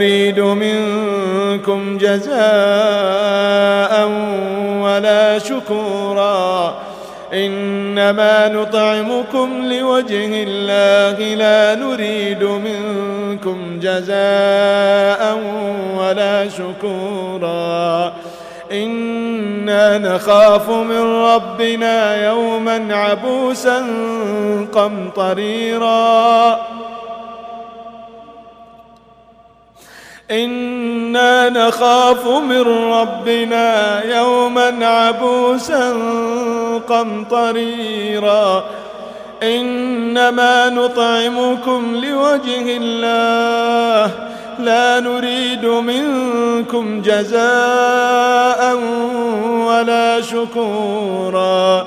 أريد منكم جزاء ولا شكورا إنما نطعمكم لوجه الله لا نريد منكم جزاء ولا شكورا إنا نخاف من ربنا يوما عبوسا قمطريرا إنا نخاف من ربنا يوما عبوسا قمطريرا. إنما نطعمكم لوجه الله. لا نريد منكم جزاء ولا شكورا.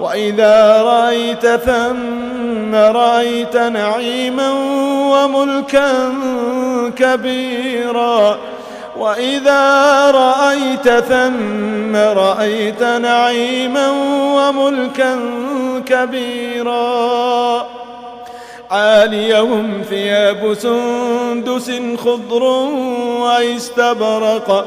وإذا رأيت ثم رأيت نعيما وملكا كبيرا وإذا رأيت ثم رأيت نعيما وملكا كبيرا عاليهم ثياب سندس خضر واستبرق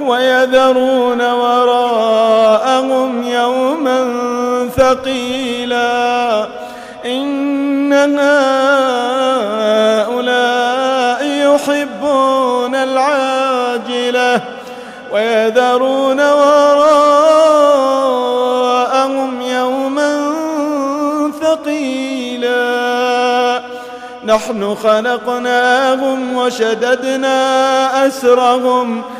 ويذرون وراءهم يوما ثقيلا. إن هؤلاء يحبون العاجلة. ويذرون وراءهم يوما ثقيلا. نحن خلقناهم وشددنا أسرهم. وشددنا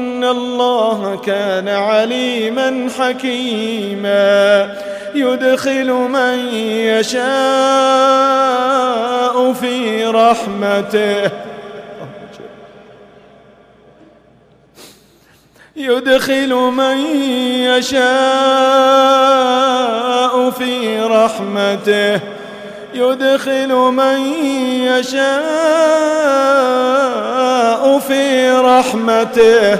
ان الله كان عليما حكيما يدخل من يشاء في رحمته يدخل من يشاء في رحمته يدخل من يشاء في رحمته